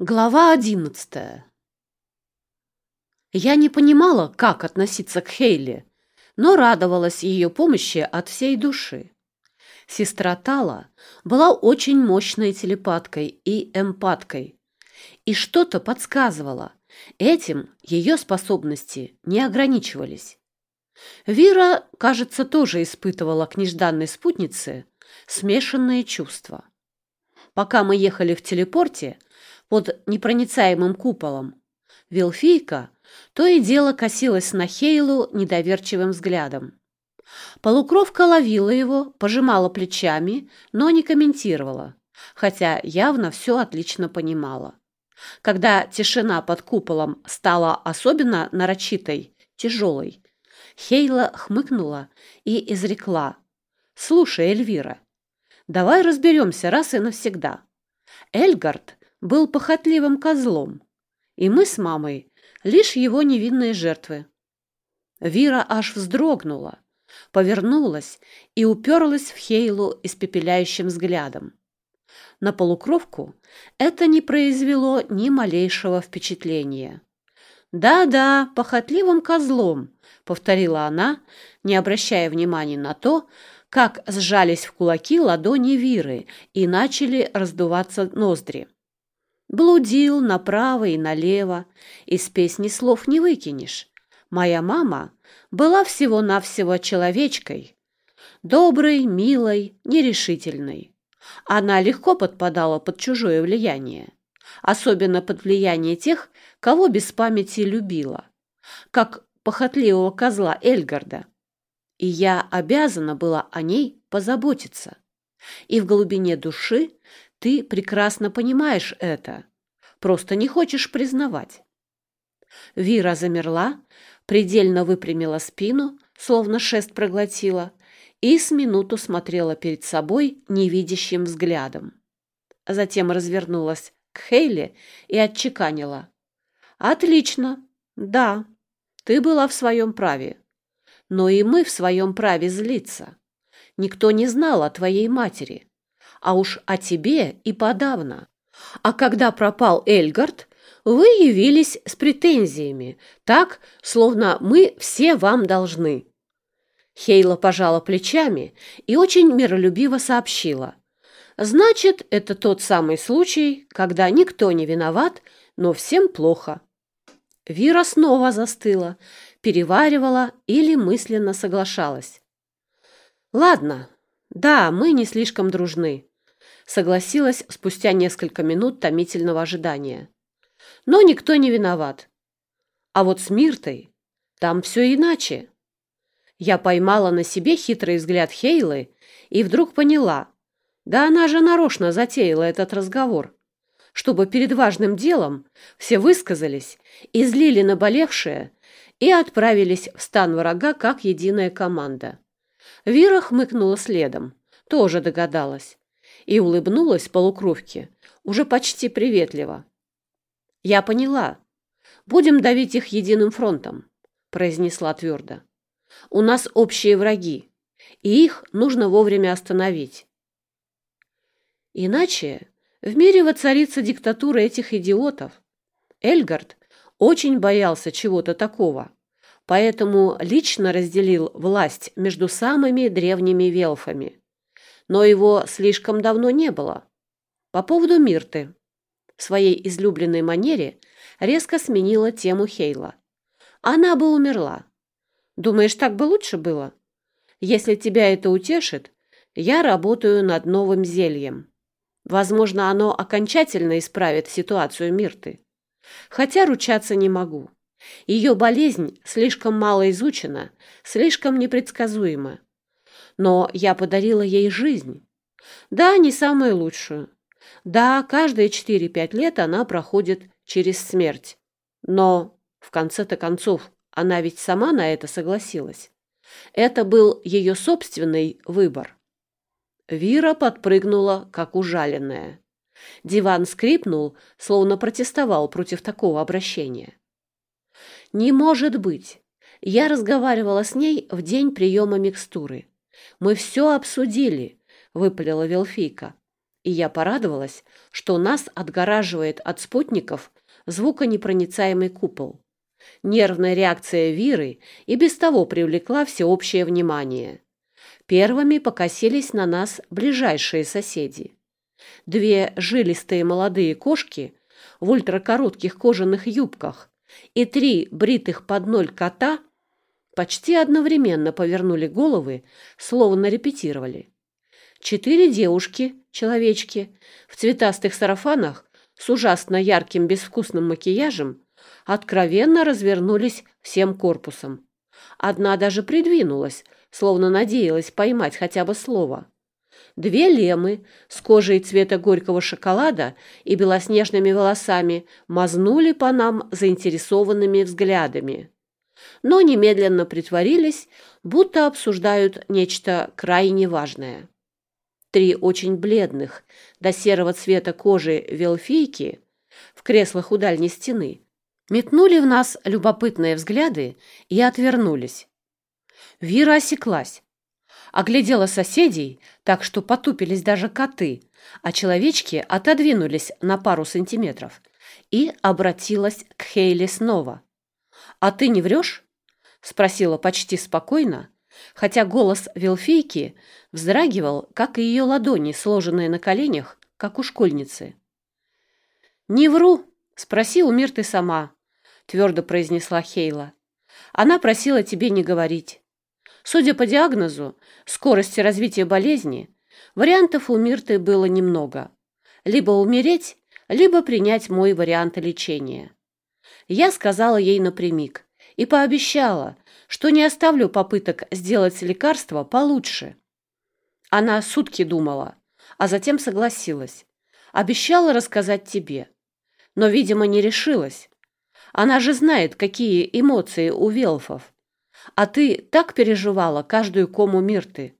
Глава одиннадцатая Я не понимала, как относиться к Хейли, но радовалась ее помощи от всей души. Сестра Тала была очень мощной телепаткой и эмпаткой, и что-то подсказывала. Этим ее способности не ограничивались. Вира, кажется, тоже испытывала к нежданной спутнице смешанные чувства. Пока мы ехали в телепорте, под непроницаемым куполом. Вилфийка то и дело косилась на Хейлу недоверчивым взглядом. Полукровка ловила его, пожимала плечами, но не комментировала, хотя явно все отлично понимала. Когда тишина под куполом стала особенно нарочитой, тяжелой, Хейла хмыкнула и изрекла. «Слушай, Эльвира, давай разберемся раз и навсегда. Эльгард был похотливым козлом, и мы с мамой лишь его невинные жертвы. Вира аж вздрогнула, повернулась и уперлась в Хейлу испепеляющим взглядом. На полукровку это не произвело ни малейшего впечатления. «Да-да, похотливым козлом», — повторила она, не обращая внимания на то, как сжались в кулаки ладони Виры и начали раздуваться ноздри. Блудил направо и налево, из песни слов не выкинешь. Моя мама была всего-навсего человечкой, доброй, милой, нерешительной. Она легко подпадала под чужое влияние, особенно под влияние тех, кого без памяти любила, как похотливого козла Эльгарда. И я обязана была о ней позаботиться. И в глубине души ты прекрасно понимаешь это, просто не хочешь признавать. Вира замерла, предельно выпрямила спину, словно шест проглотила, и с минуту смотрела перед собой невидящим взглядом. Затем развернулась к Хейли и отчеканила. «Отлично! Да, ты была в своем праве. Но и мы в своем праве злиться. Никто не знал о твоей матери а уж о тебе и подавно. А когда пропал Эльгард, вы явились с претензиями, так, словно мы все вам должны. Хейла пожала плечами и очень миролюбиво сообщила. Значит, это тот самый случай, когда никто не виноват, но всем плохо. Вира снова застыла, переваривала или мысленно соглашалась. Ладно, да, мы не слишком дружны согласилась спустя несколько минут томительного ожидания. Но никто не виноват. А вот с Миртой там все иначе. Я поймала на себе хитрый взгляд Хейлы и вдруг поняла, да она же нарочно затеяла этот разговор, чтобы перед важным делом все высказались, излили наболевшее и отправились в стан врага как единая команда. Вира хмыкнула следом, тоже догадалась и улыбнулась полукровке, уже почти приветливо. «Я поняла. Будем давить их единым фронтом», — произнесла твердо. «У нас общие враги, и их нужно вовремя остановить. Иначе в мире воцарится диктатура этих идиотов. Эльгард очень боялся чего-то такого, поэтому лично разделил власть между самыми древними велфами но его слишком давно не было. По поводу Мирты. В своей излюбленной манере резко сменила тему Хейла. Она бы умерла. Думаешь, так бы лучше было? Если тебя это утешит, я работаю над новым зельем. Возможно, оно окончательно исправит ситуацию Мирты. Хотя ручаться не могу. Ее болезнь слишком мало изучена, слишком непредсказуема но я подарила ей жизнь. Да, не самую лучшую. Да, каждые 4-5 лет она проходит через смерть. Но, в конце-то концов, она ведь сама на это согласилась. Это был ее собственный выбор. Вира подпрыгнула, как ужаленная. Диван скрипнул, словно протестовал против такого обращения. «Не может быть! Я разговаривала с ней в день приема микстуры. Мы все обсудили, выпалила Велфийка. И я порадовалась, что нас отгораживает от спутников звуконепроницаемый купол. Нервная реакция Виры и без того привлекла всеобщее внимание. Первыми покосились на нас ближайшие соседи. Две жилистые молодые кошки в ультракоротких кожаных юбках и три бритых под ноль кота почти одновременно повернули головы, словно репетировали. Четыре девушки, человечки, в цветастых сарафанах с ужасно ярким безвкусным макияжем откровенно развернулись всем корпусом. Одна даже придвинулась, словно надеялась поймать хотя бы слово. Две лемы с кожей цвета горького шоколада и белоснежными волосами мазнули по нам заинтересованными взглядами. Но немедленно притворились, будто обсуждают нечто крайне важное. Три очень бледных, до серого цвета кожи велфийки в креслах у дальней стены метнули в нас любопытные взгляды и отвернулись. Вира осеклась, оглядела соседей, так что потупились даже коты, а человечки отодвинулись на пару сантиметров и обратилась к Хейли снова. «А ты не врешь?» — спросила почти спокойно, хотя голос Вилфейки вздрагивал, как и ее ладони, сложенные на коленях, как у школьницы. «Не вру, спроси у Мирты сама», — твердо произнесла Хейла. «Она просила тебе не говорить. Судя по диагнозу, скорости развития болезни, вариантов у Мирты было немного. Либо умереть, либо принять мой вариант лечения. Я сказала ей напрямик и пообещала, что не оставлю попыток сделать лекарство получше. Она сутки думала, а затем согласилась. Обещала рассказать тебе, но, видимо, не решилась. Она же знает, какие эмоции у велфов. А ты так переживала каждую кому Мирты.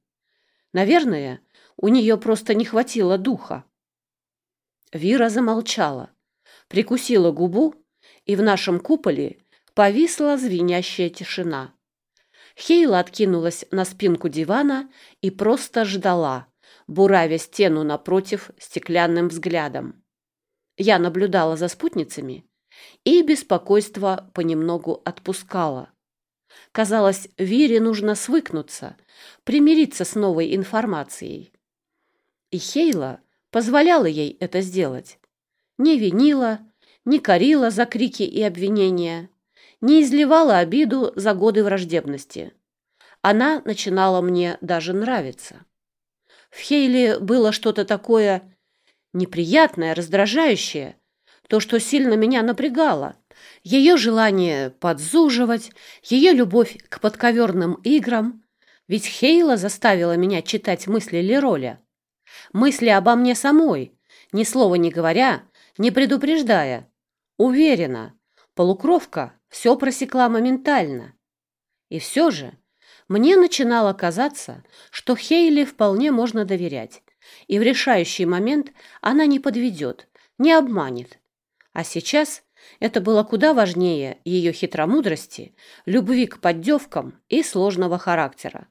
Наверное, у нее просто не хватило духа. Вира замолчала, прикусила губу, и в нашем куполе повисла звенящая тишина. Хейла откинулась на спинку дивана и просто ждала, буравя стену напротив стеклянным взглядом. Я наблюдала за спутницами, и беспокойство понемногу отпускало. Казалось, Вере нужно свыкнуться, примириться с новой информацией. И Хейла позволяла ей это сделать. Не винила, не корила за крики и обвинения, не изливала обиду за годы враждебности. Она начинала мне даже нравиться. В Хейле было что-то такое неприятное, раздражающее, то, что сильно меня напрягало – ее желание подзуживать, ее любовь к подковерным играм. Ведь Хейла заставила меня читать мысли Лероля. Мысли обо мне самой, ни слова не говоря, не предупреждая. Уверена, полукровка все просекла моментально. И все же мне начинало казаться, что Хейли вполне можно доверять, и в решающий момент она не подведет, не обманет. А сейчас это было куда важнее ее хитромудрости, любви к поддевкам и сложного характера.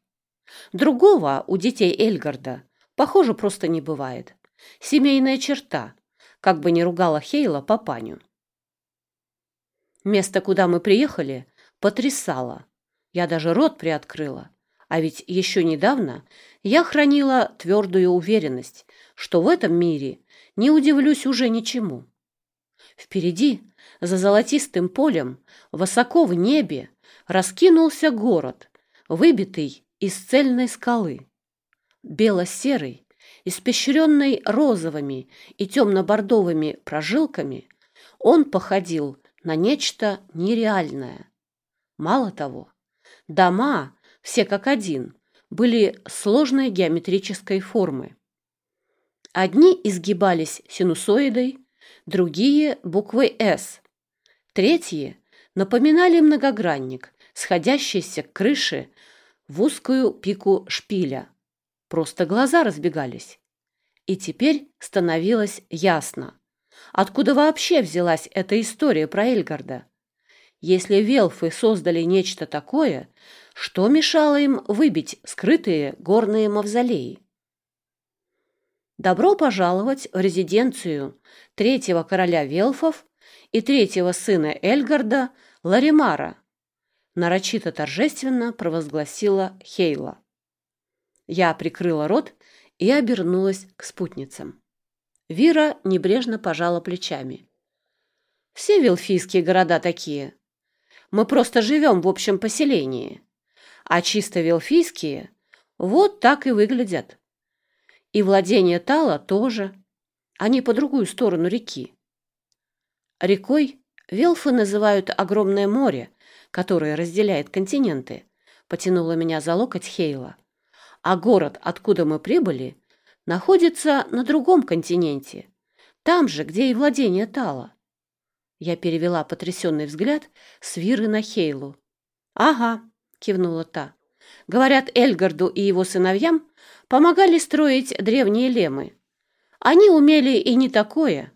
Другого у детей Эльгарда, похоже, просто не бывает. Семейная черта, как бы ни ругала Хейла папаню. Место, куда мы приехали, потрясало. Я даже рот приоткрыла. А ведь еще недавно я хранила твердую уверенность, что в этом мире не удивлюсь уже ничему. Впереди за золотистым полем, высоко в небе, раскинулся город, выбитый из цельной скалы. Бело-серый, испещренный розовыми и темно-бордовыми прожилками, он походил на нечто нереальное. Мало того, дома, все как один, были сложной геометрической формы. Одни изгибались синусоидой, другие – буквой «С», третьи напоминали многогранник, сходящийся к крыше в узкую пику шпиля. Просто глаза разбегались. И теперь становилось ясно, откуда вообще взялась эта история про Эльгарда. Если велфы создали нечто такое, что мешало им выбить скрытые горные мавзолеи? Добро пожаловать в резиденцию третьего короля Велфов и третьего сына Эльгарда Ларимара, нарочито торжественно провозгласила Хейла. Я прикрыла рот и обернулась к спутницам. Вира небрежно пожала плечами. «Все вилфийские города такие. Мы просто живем в общем поселении. А чисто вилфийские вот так и выглядят. И владение Тала тоже. Они по другую сторону реки. Рекой Велфы называют огромное море, которое разделяет континенты, потянула меня за локоть Хейла. А город, откуда мы прибыли, находится на другом континенте, там же, где и владение Тала. Я перевела потрясенный взгляд с Виры на Хейлу. «Ага», — кивнула та. «Говорят, Эльгарду и его сыновьям помогали строить древние лемы. Они умели и не такое.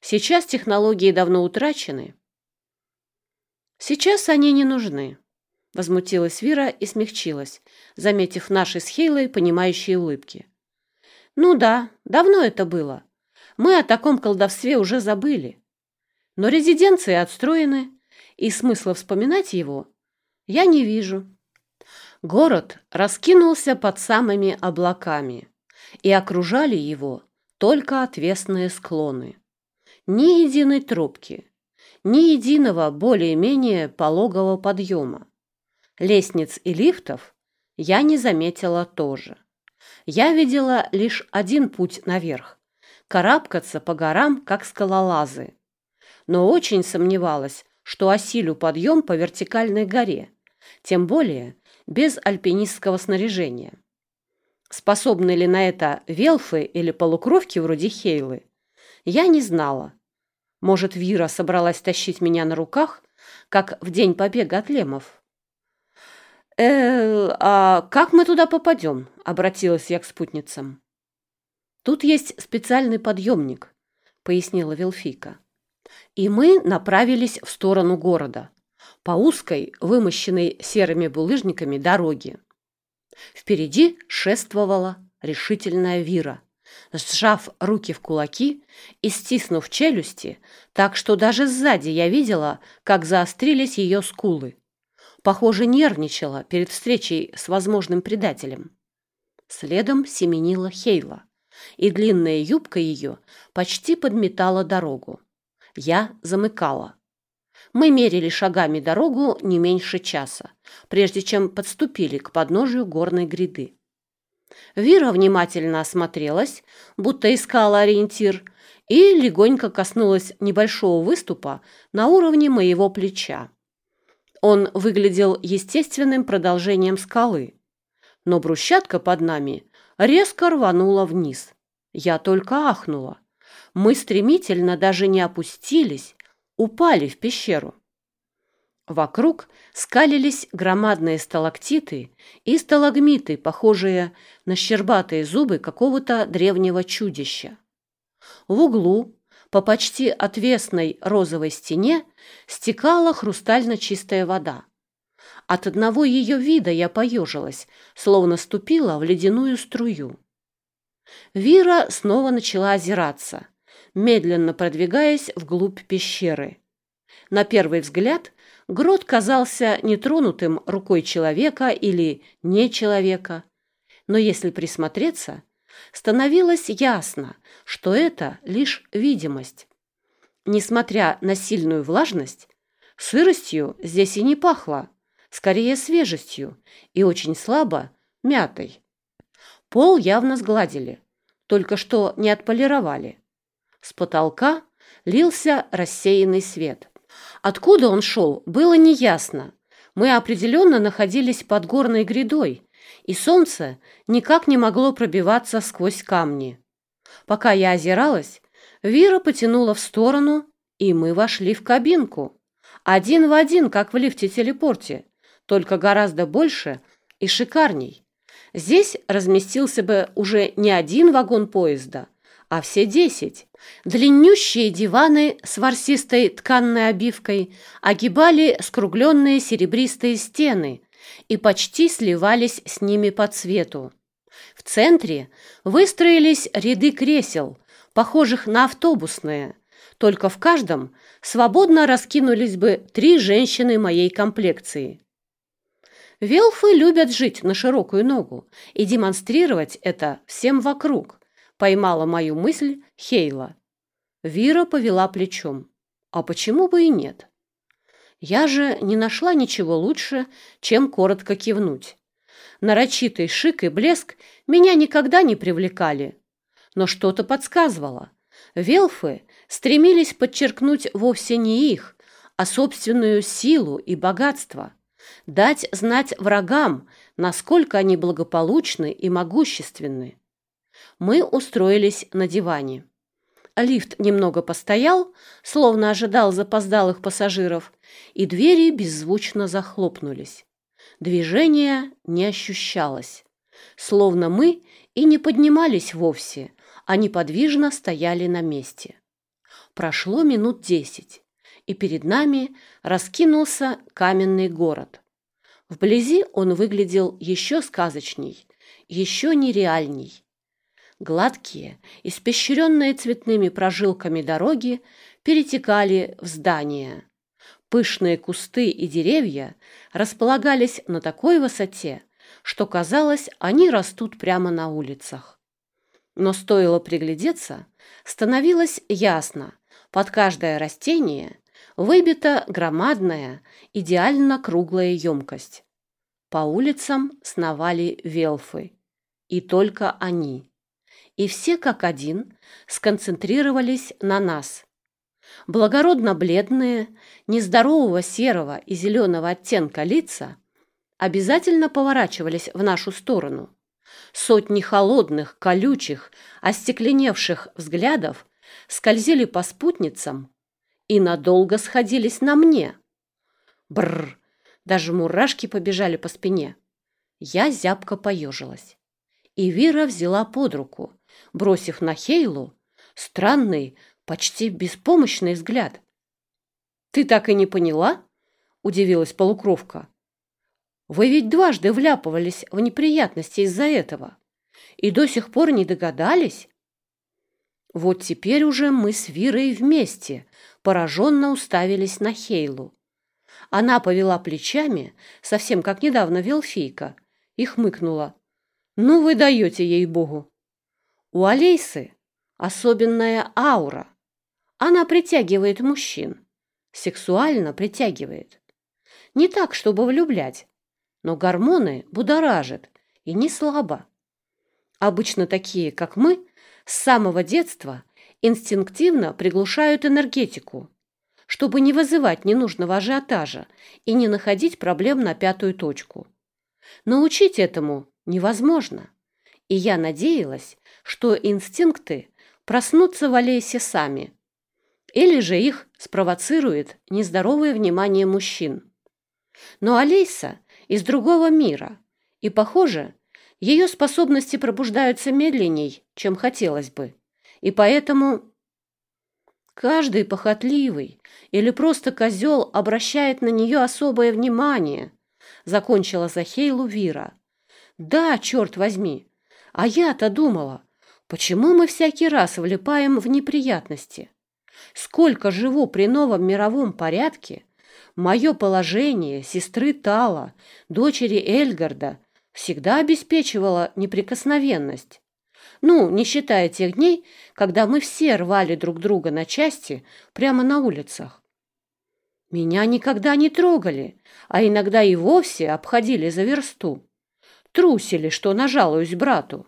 Сейчас технологии давно утрачены». «Сейчас они не нужны», — возмутилась Вира и смягчилась, заметив наши с Хейлой понимающие улыбки. Ну да, давно это было. Мы о таком колдовстве уже забыли. Но резиденции отстроены, и смысла вспоминать его я не вижу. Город раскинулся под самыми облаками, и окружали его только отвесные склоны. Ни единой трубки, ни единого более-менее пологого подъема. Лестниц и лифтов я не заметила тоже. Я видела лишь один путь наверх – карабкаться по горам, как скалолазы. Но очень сомневалась, что осилю подъем по вертикальной горе, тем более без альпинистского снаряжения. Способны ли на это велфы или полукровки вроде Хейлы, я не знала. Может, Вира собралась тащить меня на руках, как в день побега от лемов? «Э, а как мы туда попадем?» — обратилась я к спутницам. «Тут есть специальный подъемник», — пояснила Вилфика. «И мы направились в сторону города, по узкой, вымощенной серыми булыжниками дороге. Впереди шествовала решительная Вира, сжав руки в кулаки и стиснув челюсти, так что даже сзади я видела, как заострились ее скулы похоже, нервничала перед встречей с возможным предателем. Следом семенила Хейла, и длинная юбка ее почти подметала дорогу. Я замыкала. Мы мерили шагами дорогу не меньше часа, прежде чем подступили к подножию горной гряды. Вира внимательно осмотрелась, будто искала ориентир, и легонько коснулась небольшого выступа на уровне моего плеча. Он выглядел естественным продолжением скалы. Но брусчатка под нами резко рванула вниз. Я только ахнула. Мы стремительно даже не опустились, упали в пещеру. Вокруг скалились громадные сталактиты и сталагмиты, похожие на щербатые зубы какого-то древнего чудища. В углу по почти отвесной розовой стене стекала хрустально чистая вода. От одного ее вида я поежилась, словно ступила в ледяную струю. Вира снова начала озираться, медленно продвигаясь вглубь пещеры. На первый взгляд грот казался нетронутым рукой человека или не человека, но если присмотреться, становилось ясно, что это лишь видимость. Несмотря на сильную влажность, сыростью здесь и не пахло, скорее свежестью и очень слабо мятой. Пол явно сгладили, только что не отполировали. С потолка лился рассеянный свет. Откуда он шел, было неясно. Мы определенно находились под горной грядой, и солнце никак не могло пробиваться сквозь камни. Пока я озиралась, Вира потянула в сторону, и мы вошли в кабинку. Один в один, как в лифте-телепорте, только гораздо больше и шикарней. Здесь разместился бы уже не один вагон поезда, а все десять. Длиннющие диваны с ворсистой тканной обивкой огибали скругленные серебристые стены – и почти сливались с ними по цвету. В центре выстроились ряды кресел, похожих на автобусные, только в каждом свободно раскинулись бы три женщины моей комплекции. Велфы любят жить на широкую ногу и демонстрировать это всем вокруг, поймала мою мысль Хейла. Вира повела плечом. А почему бы и нет? Я же не нашла ничего лучше, чем коротко кивнуть. Нарочитый шик и блеск меня никогда не привлекали. Но что-то подсказывало. Велфы стремились подчеркнуть вовсе не их, а собственную силу и богатство. Дать знать врагам, насколько они благополучны и могущественны. Мы устроились на диване. Лифт немного постоял, словно ожидал запоздалых пассажиров, и двери беззвучно захлопнулись. Движения не ощущалось, словно мы и не поднимались вовсе, а неподвижно стояли на месте. Прошло минут десять, и перед нами раскинулся каменный город. Вблизи он выглядел еще сказочней, еще нереальней. Гладкие, испещренные цветными прожилками дороги перетекали в здания. Пышные кусты и деревья располагались на такой высоте, что казалось, они растут прямо на улицах. Но стоило приглядеться, становилось ясно, под каждое растение выбита громадная, идеально круглая емкость. По улицам сновали велфы, и только они и все как один сконцентрировались на нас. Благородно бледные, нездорового серого и зеленого оттенка лица обязательно поворачивались в нашу сторону. Сотни холодных, колючих, остекленевших взглядов скользили по спутницам и надолго сходились на мне. Бррр! Даже мурашки побежали по спине. Я зябко поежилась. И Вира взяла под руку, бросив на Хейлу странный, почти беспомощный взгляд. «Ты так и не поняла?» – удивилась полукровка. «Вы ведь дважды вляпывались в неприятности из-за этого и до сих пор не догадались?» Вот теперь уже мы с Вирой вместе пораженно уставились на Хейлу. Она повела плечами, совсем как недавно Велфийка, и хмыкнула. «Ну вы даете ей-богу!» У Алейсы особенная аура. Она притягивает мужчин, сексуально притягивает. Не так, чтобы влюблять, но гормоны будоражит, и не слабо. Обычно такие, как мы, с самого детства инстинктивно приглушают энергетику, чтобы не вызывать ненужного ажиотажа и не находить проблем на пятую точку. Научить этому невозможно. И я надеялась, что инстинкты проснутся в Олесе сами. Или же их спровоцирует нездоровое внимание мужчин. Но Олейса из другого мира, и, похоже, ее способности пробуждаются медленней, чем хотелось бы. И поэтому каждый похотливый или просто козел обращает на нее особое внимание, закончила Захейлу Вира. Да, черт возьми, а я-то думала, Почему мы всякий раз влипаем в неприятности? Сколько живу при новом мировом порядке, мое положение сестры Тала, дочери Эльгарда, всегда обеспечивало неприкосновенность. Ну, не считая тех дней, когда мы все рвали друг друга на части прямо на улицах. Меня никогда не трогали, а иногда и вовсе обходили за версту. Трусили, что нажалуюсь брату.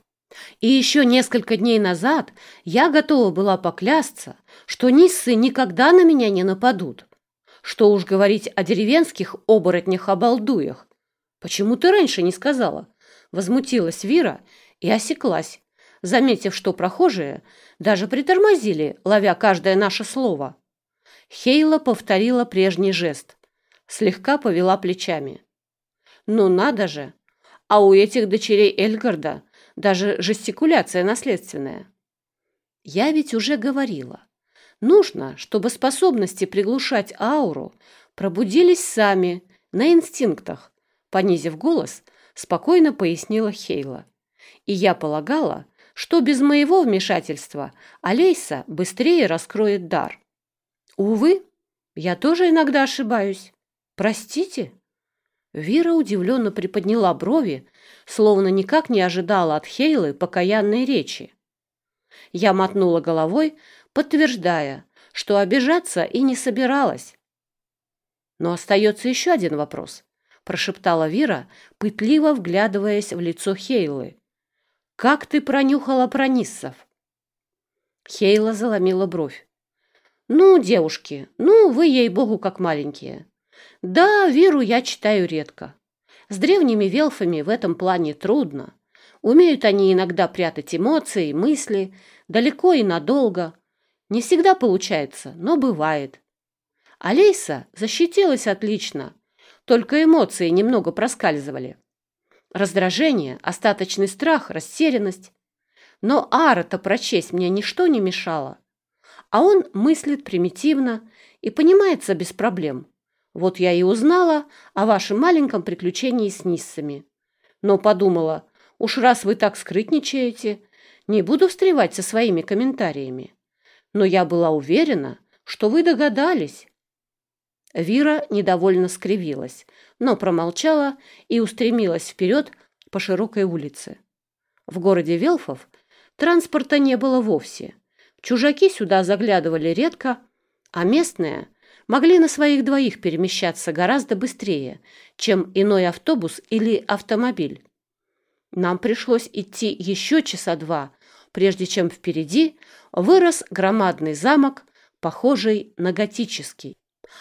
И еще несколько дней назад я готова была поклясться, что ниссы никогда на меня не нападут. Что уж говорить о деревенских оборотнях-обалдуях. Почему ты раньше не сказала? Возмутилась Вира и осеклась, заметив, что прохожие даже притормозили, ловя каждое наше слово. Хейла повторила прежний жест, слегка повела плечами. «Ну надо же! А у этих дочерей Эльгарда даже жестикуляция наследственная. Я ведь уже говорила, нужно, чтобы способности приглушать ауру пробудились сами, на инстинктах, понизив голос, спокойно пояснила Хейла. И я полагала, что без моего вмешательства Алейса быстрее раскроет дар. Увы, я тоже иногда ошибаюсь. Простите? Вира удивленно приподняла брови, словно никак не ожидала от Хейлы покаянной речи. Я мотнула головой, подтверждая, что обижаться и не собиралась. Но остается еще один вопрос, прошептала Вира, пытливо вглядываясь в лицо Хейлы. Как ты пронюхала про Ниссов? Хейла заломила бровь. Ну, девушки, ну, вы, ей-богу, как маленькие. Да, Виру я читаю редко. С древними велфами в этом плане трудно. Умеют они иногда прятать эмоции, мысли, далеко и надолго. Не всегда получается, но бывает. Алейса защитилась отлично, только эмоции немного проскальзывали. Раздражение, остаточный страх, растерянность. Но Ара-то прочесть мне ничто не мешало. А он мыслит примитивно и понимается без проблем. Вот я и узнала о вашем маленьком приключении с Ниссами. Но подумала, уж раз вы так скрытничаете, не буду встревать со своими комментариями. Но я была уверена, что вы догадались. Вира недовольно скривилась, но промолчала и устремилась вперед по широкой улице. В городе Велфов транспорта не было вовсе. Чужаки сюда заглядывали редко, а местные могли на своих двоих перемещаться гораздо быстрее, чем иной автобус или автомобиль. Нам пришлось идти еще часа два, прежде чем впереди вырос громадный замок, похожий на готический.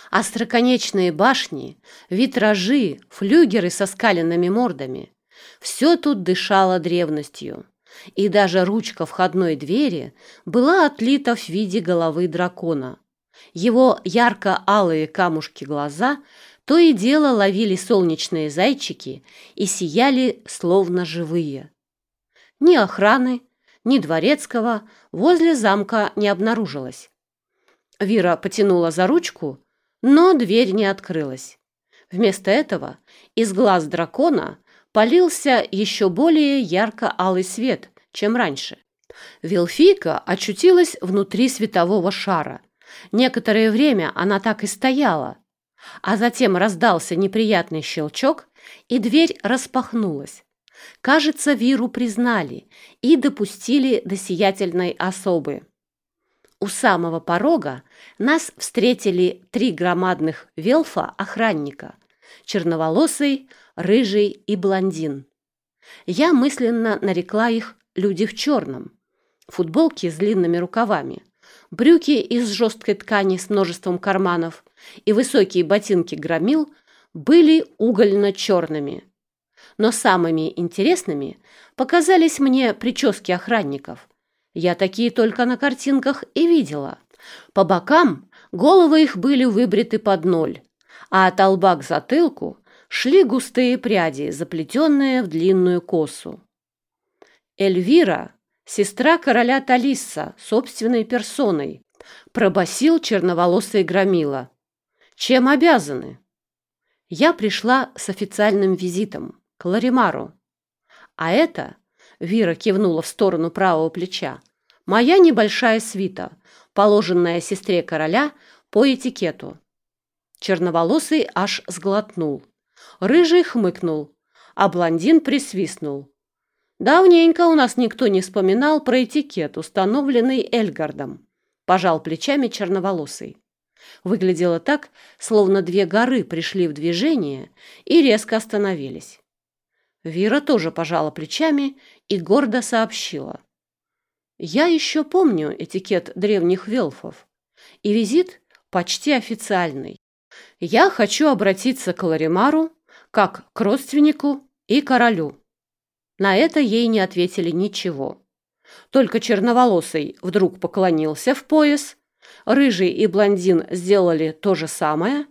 Остроконечные башни, витражи, флюгеры со скаленными мордами – все тут дышало древностью. И даже ручка входной двери была отлита в виде головы дракона. Его ярко-алые камушки глаза то и дело ловили солнечные зайчики и сияли словно живые. Ни охраны, ни дворецкого возле замка не обнаружилось. Вира потянула за ручку, но дверь не открылась. Вместо этого из глаз дракона полился еще более ярко-алый свет, чем раньше. Вилфийка очутилась внутри светового шара. Некоторое время она так и стояла, а затем раздался неприятный щелчок, и дверь распахнулась. Кажется, Виру признали и допустили до сиятельной особы. У самого порога нас встретили три громадных велфа-охранника – черноволосый, рыжий и блондин. Я мысленно нарекла их «люди в черном». Футболки с длинными рукавами, брюки из жесткой ткани с множеством карманов и высокие ботинки громил были угольно-черными. Но самыми интересными показались мне прически охранников. Я такие только на картинках и видела. По бокам головы их были выбриты под ноль, а от лба к затылку шли густые пряди, заплетенные в длинную косу. Эльвира, сестра короля Талисса, собственной персоной, пробасил черноволосый громила. Чем обязаны? Я пришла с официальным визитом к Ларимару. А это, Вира кивнула в сторону правого плеча, моя небольшая свита, положенная сестре короля по этикету. Черноволосый аж сглотнул. Рыжий хмыкнул, а блондин присвистнул. Давненько у нас никто не вспоминал про этикет, установленный Эльгардом. Пожал плечами черноволосый. Выглядело так, словно две горы пришли в движение и резко остановились. Вира тоже пожала плечами и гордо сообщила. «Я еще помню этикет древних велфов, и визит почти официальный. Я хочу обратиться к Ларимару как к родственнику и королю». На это ей не ответили ничего. Только черноволосый вдруг поклонился в пояс, рыжий и блондин сделали то же самое,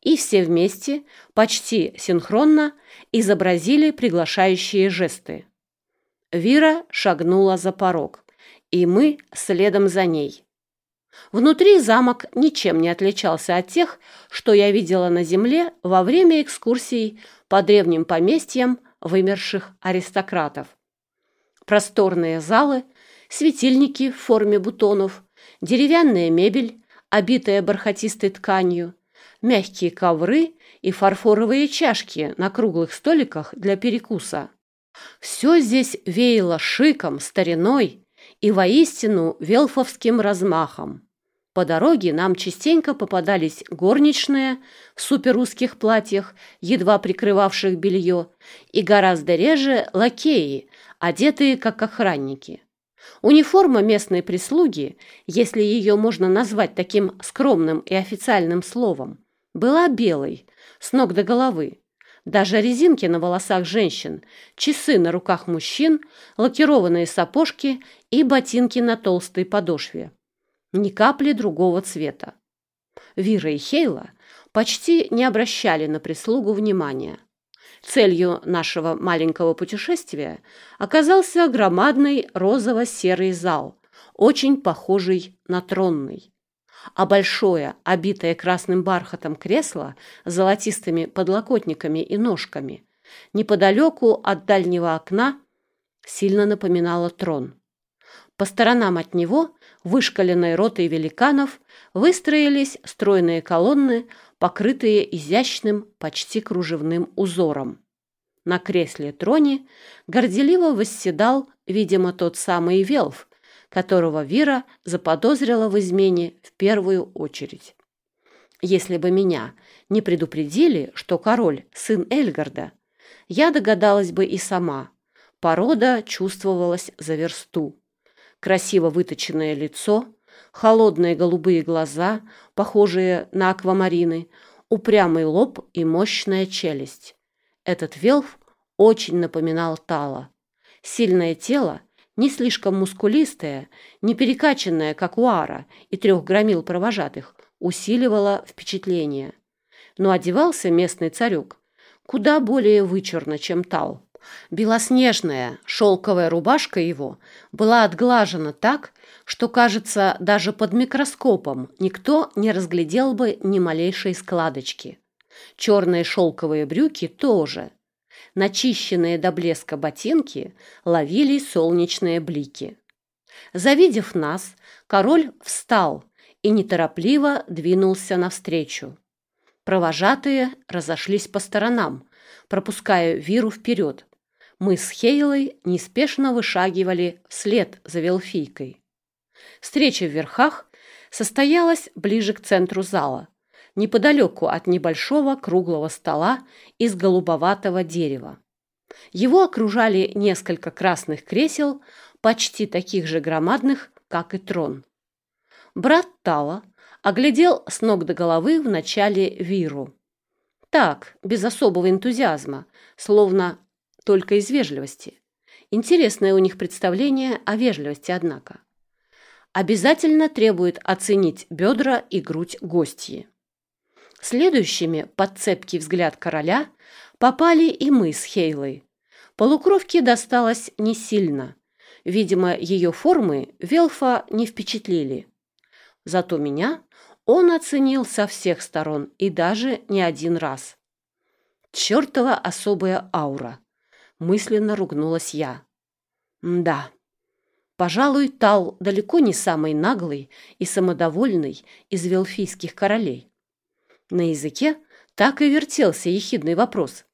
и все вместе, почти синхронно, изобразили приглашающие жесты. Вира шагнула за порог, и мы следом за ней. Внутри замок ничем не отличался от тех, что я видела на земле во время экскурсий по древним поместьям вымерших аристократов. Просторные залы, светильники в форме бутонов, деревянная мебель, обитая бархатистой тканью, мягкие ковры и фарфоровые чашки на круглых столиках для перекуса. Все здесь веяло шиком, стариной и воистину велфовским размахом. По дороге нам частенько попадались горничные в суперузких платьях, едва прикрывавших белье, и гораздо реже лакеи, одетые как охранники. Униформа местной прислуги, если ее можно назвать таким скромным и официальным словом, была белой, с ног до головы. Даже резинки на волосах женщин, часы на руках мужчин, лакированные сапожки и ботинки на толстой подошве. Ни капли другого цвета. Вира и Хейла почти не обращали на прислугу внимания. Целью нашего маленького путешествия оказался громадный розово-серый зал, очень похожий на тронный. А большое, обитое красным бархатом кресло с золотистыми подлокотниками и ножками неподалеку от дальнего окна сильно напоминало трон. По сторонам от него вышкаленной ротой великанов выстроились стройные колонны покрытые изящным, почти кружевным узором. На кресле-троне горделиво восседал, видимо, тот самый Велф, которого Вира заподозрила в измене в первую очередь. Если бы меня не предупредили, что король – сын Эльгарда, я догадалась бы и сама. Порода чувствовалась за версту. Красиво выточенное лицо – холодные голубые глаза, похожие на аквамарины, упрямый лоб и мощная челюсть. Этот велф очень напоминал Тала. Сильное тело, не слишком мускулистое, не перекачанное, как у Ара и трех громил провожатых, усиливало впечатление. Но одевался местный царек куда более вычурно, чем Тал. Белоснежная шелковая рубашка его была отглажена так, что, кажется, даже под микроскопом никто не разглядел бы ни малейшей складочки. Черные шелковые брюки тоже. Начищенные до блеска ботинки ловили солнечные блики. Завидев нас, король встал и неторопливо двинулся навстречу. Провожатые разошлись по сторонам, пропуская Виру вперед. Мы с Хейлой неспешно вышагивали вслед за Велфийкой. Встреча в верхах состоялась ближе к центру зала, неподалеку от небольшого круглого стола из голубоватого дерева. Его окружали несколько красных кресел, почти таких же громадных, как и трон. Брат Тала оглядел с ног до головы в начале Виру. Так, без особого энтузиазма, словно только из вежливости. Интересное у них представление о вежливости, однако обязательно требует оценить бедра и грудь гостьи. Следующими под цепкий взгляд короля попали и мы с Хейлой. Полукровке досталось не сильно. Видимо, ее формы Велфа не впечатлили. Зато меня он оценил со всех сторон и даже не один раз. Чертова особая аура. Мысленно ругнулась я. Да, Пожалуй, Тал далеко не самый наглый и самодовольный из велфийских королей. На языке так и вертелся ехидный вопрос.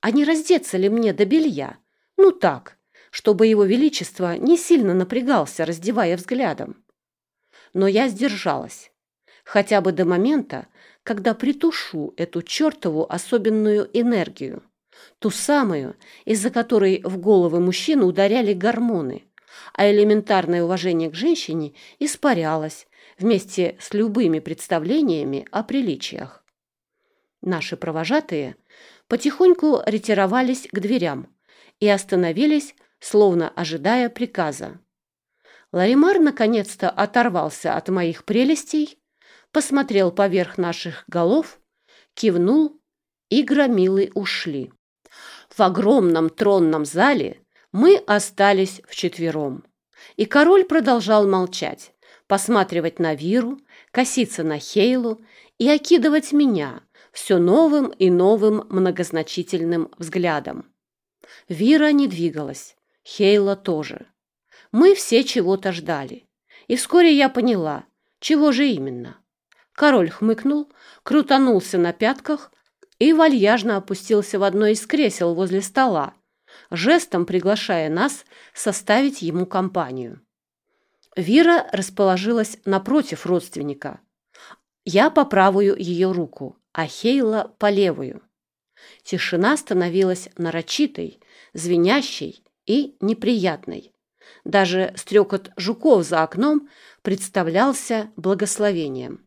А не раздеться ли мне до белья? Ну так, чтобы его величество не сильно напрягался, раздевая взглядом. Но я сдержалась. Хотя бы до момента, когда притушу эту чертову особенную энергию. Ту самую, из-за которой в головы мужчины ударяли гормоны – а элементарное уважение к женщине испарялось вместе с любыми представлениями о приличиях. Наши провожатые потихоньку ретировались к дверям и остановились, словно ожидая приказа. Ларимар наконец-то оторвался от моих прелестей, посмотрел поверх наших голов, кивнул, и громилы ушли. В огромном тронном зале мы остались вчетвером. И король продолжал молчать, посматривать на Виру, коситься на Хейлу и окидывать меня все новым и новым многозначительным взглядом. Вира не двигалась, Хейла тоже. Мы все чего-то ждали. И вскоре я поняла, чего же именно. Король хмыкнул, крутанулся на пятках и вальяжно опустился в одно из кресел возле стола, жестом приглашая нас составить ему компанию. Вира расположилась напротив родственника. Я по правую ее руку, а Хейла по левую. Тишина становилась нарочитой, звенящей и неприятной. Даже стрекот жуков за окном представлялся благословением.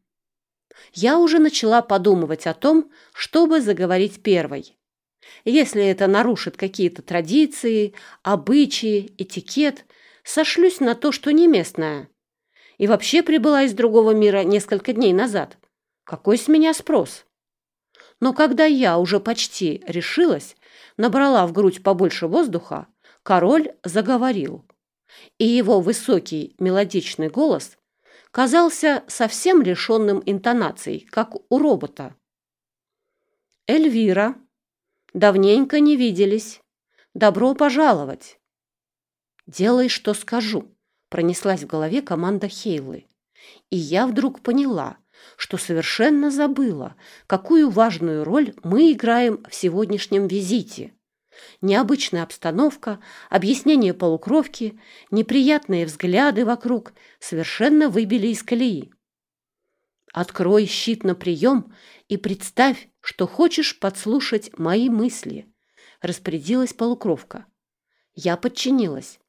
Я уже начала подумывать о том, чтобы заговорить первой. Если это нарушит какие-то традиции, обычаи, этикет, сошлюсь на то, что не местная. И вообще прибыла из другого мира несколько дней назад. Какой с меня спрос? Но когда я уже почти решилась, набрала в грудь побольше воздуха, король заговорил. И его высокий мелодичный голос казался совсем лишенным интонаций, как у робота. «Эльвира, давненько не виделись. Добро пожаловать!» «Делай, что скажу», — пронеслась в голове команда Хейлы. И я вдруг поняла, что совершенно забыла, какую важную роль мы играем в сегодняшнем визите. Необычная обстановка, объяснение полукровки, неприятные взгляды вокруг совершенно выбили из колеи. Открой щит на прием и представь, что хочешь подслушать мои мысли, распорядилась полукровка. Я подчинилась,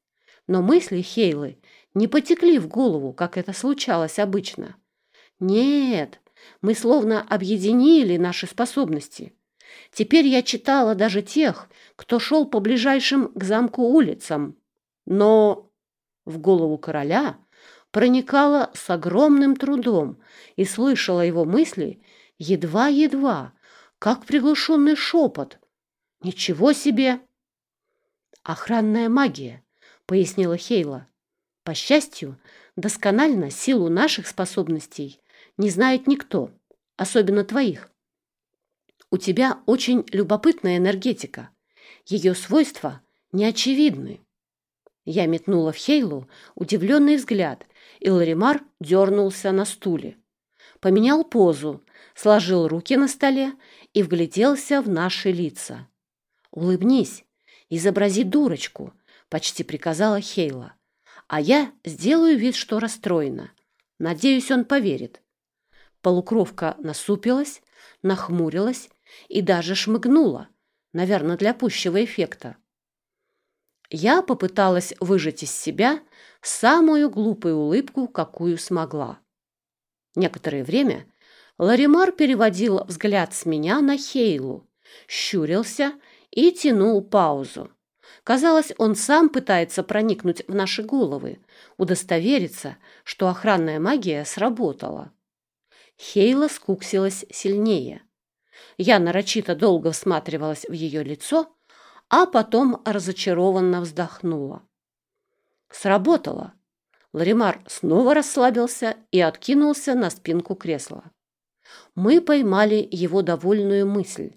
но мысли Хейлы не потекли в голову, как это случалось обычно. Нет, мы словно объединили наши способности. Теперь я читала даже тех, кто шел по ближайшим к замку улицам. Но в голову короля проникала с огромным трудом и слышала его мысли едва-едва, как приглушенный шепот. «Ничего себе!» «Охранная магия», — пояснила Хейла. «По счастью, досконально силу наших способностей не знает никто, особенно твоих. У тебя очень любопытная энергетика. Ее свойства неочевидны. Я метнула в Хейлу удивленный взгляд, и Ларимар дернулся на стуле. Поменял позу, сложил руки на столе и вгляделся в наши лица. «Улыбнись, изобрази дурочку», — почти приказала Хейла. «А я сделаю вид, что расстроена. Надеюсь, он поверит. Полукровка насупилась, нахмурилась и даже шмыгнула, наверное, для пущего эффекта. Я попыталась выжать из себя самую глупую улыбку, какую смогла. Некоторое время Ларимар переводил взгляд с меня на Хейлу, щурился и тянул паузу. Казалось, он сам пытается проникнуть в наши головы, удостовериться, что охранная магия сработала. Хейла скуксилась сильнее. Я нарочито долго всматривалась в ее лицо, а потом разочарованно вздохнула. Сработало. Ларимар снова расслабился и откинулся на спинку кресла. Мы поймали его довольную мысль.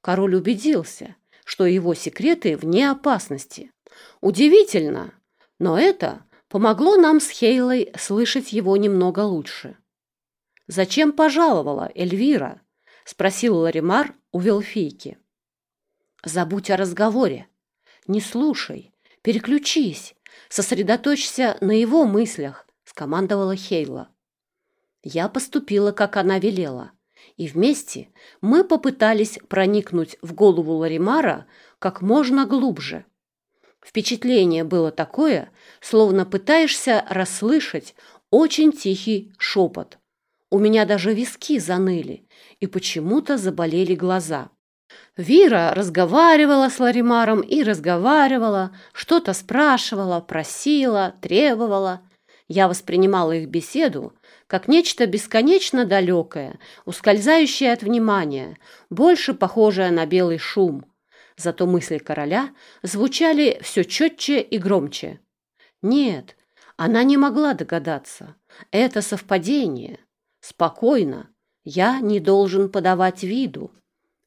Король убедился, что его секреты вне опасности. Удивительно, но это помогло нам с Хейлой слышать его немного лучше. «Зачем пожаловала Эльвира?» — спросил Ларимар у Велфийки. «Забудь о разговоре. Не слушай, переключись, сосредоточься на его мыслях», — скомандовала Хейла. Я поступила, как она велела, и вместе мы попытались проникнуть в голову Ларимара как можно глубже. Впечатление было такое, словно пытаешься расслышать очень тихий шепот. У меня даже виски заныли, и почему-то заболели глаза. Вира разговаривала с Ларимаром и разговаривала, что-то спрашивала, просила, требовала. Я воспринимала их беседу как нечто бесконечно далекое, ускользающее от внимания, больше похожее на белый шум. Зато мысли короля звучали все четче и громче. Нет, она не могла догадаться. Это совпадение. Спокойно. Я не должен подавать виду.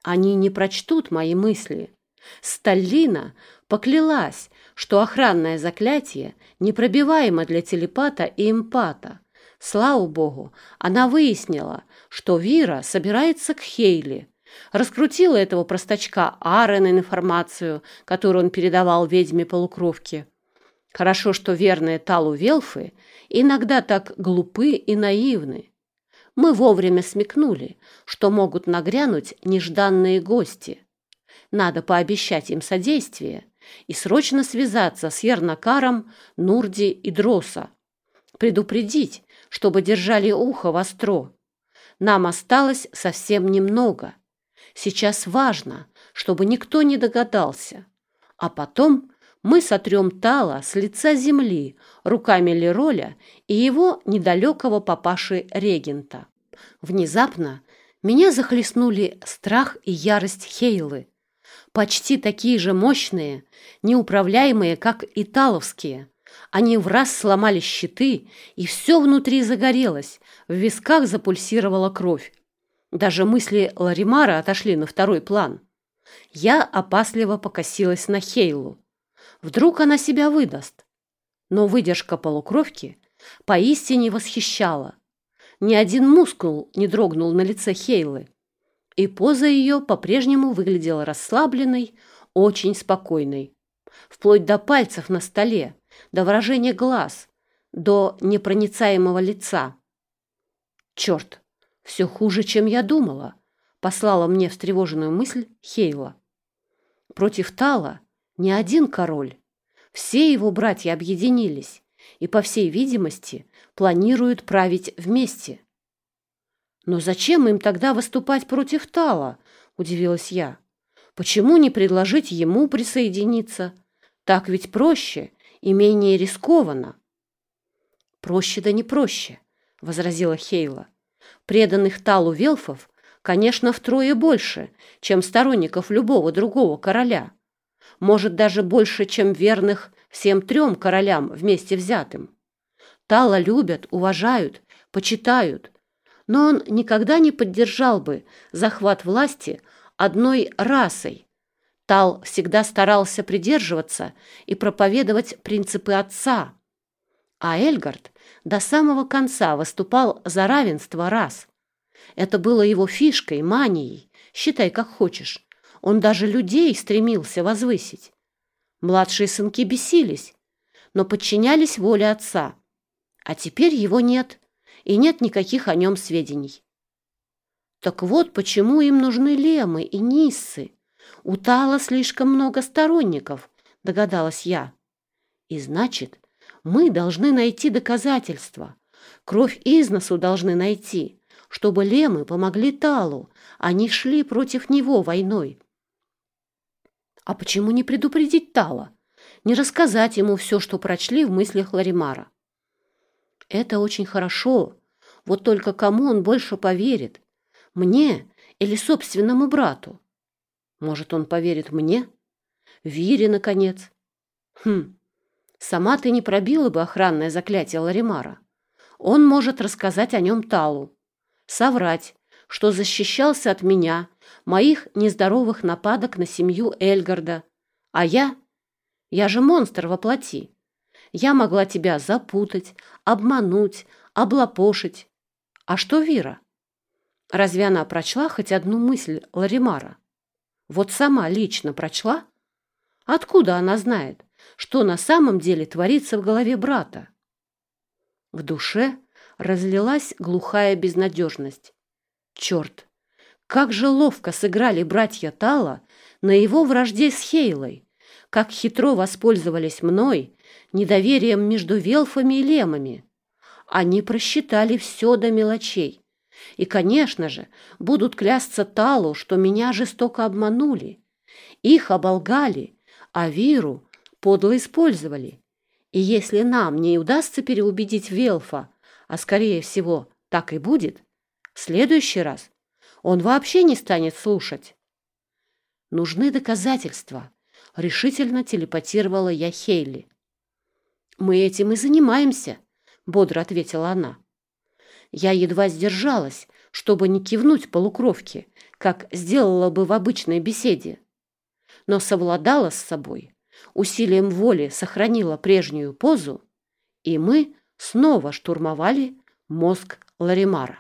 Они не прочтут мои мысли. Сталлина Поклялась, что охранное заклятие непробиваемо для телепата и эмпата. Слава богу, она выяснила, что Вира собирается к Хейли. Раскрутила этого простачка Аарона информацию, которую он передавал ведьме-полукровке. Хорошо, что верные Талу Велфы иногда так глупы и наивны. Мы вовремя смекнули, что могут нагрянуть нежданные гости. Надо пообещать им содействие и срочно связаться с Ернакаром, Нурди и Дроса. Предупредить, чтобы держали ухо востро. Нам осталось совсем немного. Сейчас важно, чтобы никто не догадался. А потом мы сотрем Тала с лица земли руками Лероля и его недалекого папаши-регента. Внезапно меня захлестнули страх и ярость Хейлы, почти такие же мощные, неуправляемые, как италовские. Они в раз сломали щиты, и все внутри загорелось, в висках запульсировала кровь. Даже мысли Ларимара отошли на второй план. Я опасливо покосилась на Хейлу. Вдруг она себя выдаст. Но выдержка полукровки поистине восхищала. Ни один мускул не дрогнул на лице Хейлы, и поза ее по-прежнему выглядела расслабленной, очень спокойной. Вплоть до пальцев на столе, до выражения глаз, до непроницаемого лица. Черт, все хуже, чем я думала, послала мне встревоженную мысль Хейла. Против Тала ни один король. Все его братья объединились и, по всей видимости, планируют править вместе. «Но зачем им тогда выступать против Тала?» – удивилась я. «Почему не предложить ему присоединиться? Так ведь проще и менее рискованно». «Проще да не проще», – возразила Хейла. «Преданных Талу велфов, конечно, втрое больше, чем сторонников любого другого короля. Может, даже больше, чем верных всем трем королям вместе взятым. Тала любят, уважают, почитают, но он никогда не поддержал бы захват власти одной расой. Тал всегда старался придерживаться и проповедовать принципы отца, а Эльгард до самого конца выступал за равенство рас. Это было его фишкой, манией, считай как хочешь. Он даже людей стремился возвысить. Младшие сынки бесились, но подчинялись воле отца. А теперь его нет и нет никаких о нем сведений. Так вот, почему им нужны лемы и ниссы. У Тала слишком много сторонников, догадалась я. И значит, мы должны найти доказательства. Кровь из носу должны найти, чтобы лемы помогли Талу, они шли против него войной. А почему не предупредить Тала? Не рассказать ему все, что прочли в мыслях Ларимара? Это очень хорошо. Вот только кому он больше поверит? Мне или собственному брату? Может, он поверит мне? Вире, наконец. Хм, сама ты не пробила бы охранное заклятие Ларимара. Он может рассказать о нем Талу. Соврать, что защищался от меня, моих нездоровых нападок на семью Эльгарда. А я? Я же монстр во плоти. Я могла тебя запутать, обмануть, облапошить. А что Вира? Разве она прочла хоть одну мысль Ларимара? Вот сама лично прочла? Откуда она знает, что на самом деле творится в голове брата? В душе разлилась глухая безнадежность. Черт! Как же ловко сыграли братья Тала на его вражде с Хейлой! Как хитро воспользовались мной недоверием между велфами и лемами. Они просчитали все до мелочей. И, конечно же, будут клясться Талу, что меня жестоко обманули. Их оболгали, а Виру подло использовали. И если нам не удастся переубедить Велфа, а, скорее всего, так и будет, в следующий раз он вообще не станет слушать. Нужны доказательства, решительно телепатировала я Хейли. «Мы этим и занимаемся», — бодро ответила она. Я едва сдержалась, чтобы не кивнуть полукровке, как сделала бы в обычной беседе. Но совладала с собой, усилием воли сохранила прежнюю позу, и мы снова штурмовали мозг Ларимара.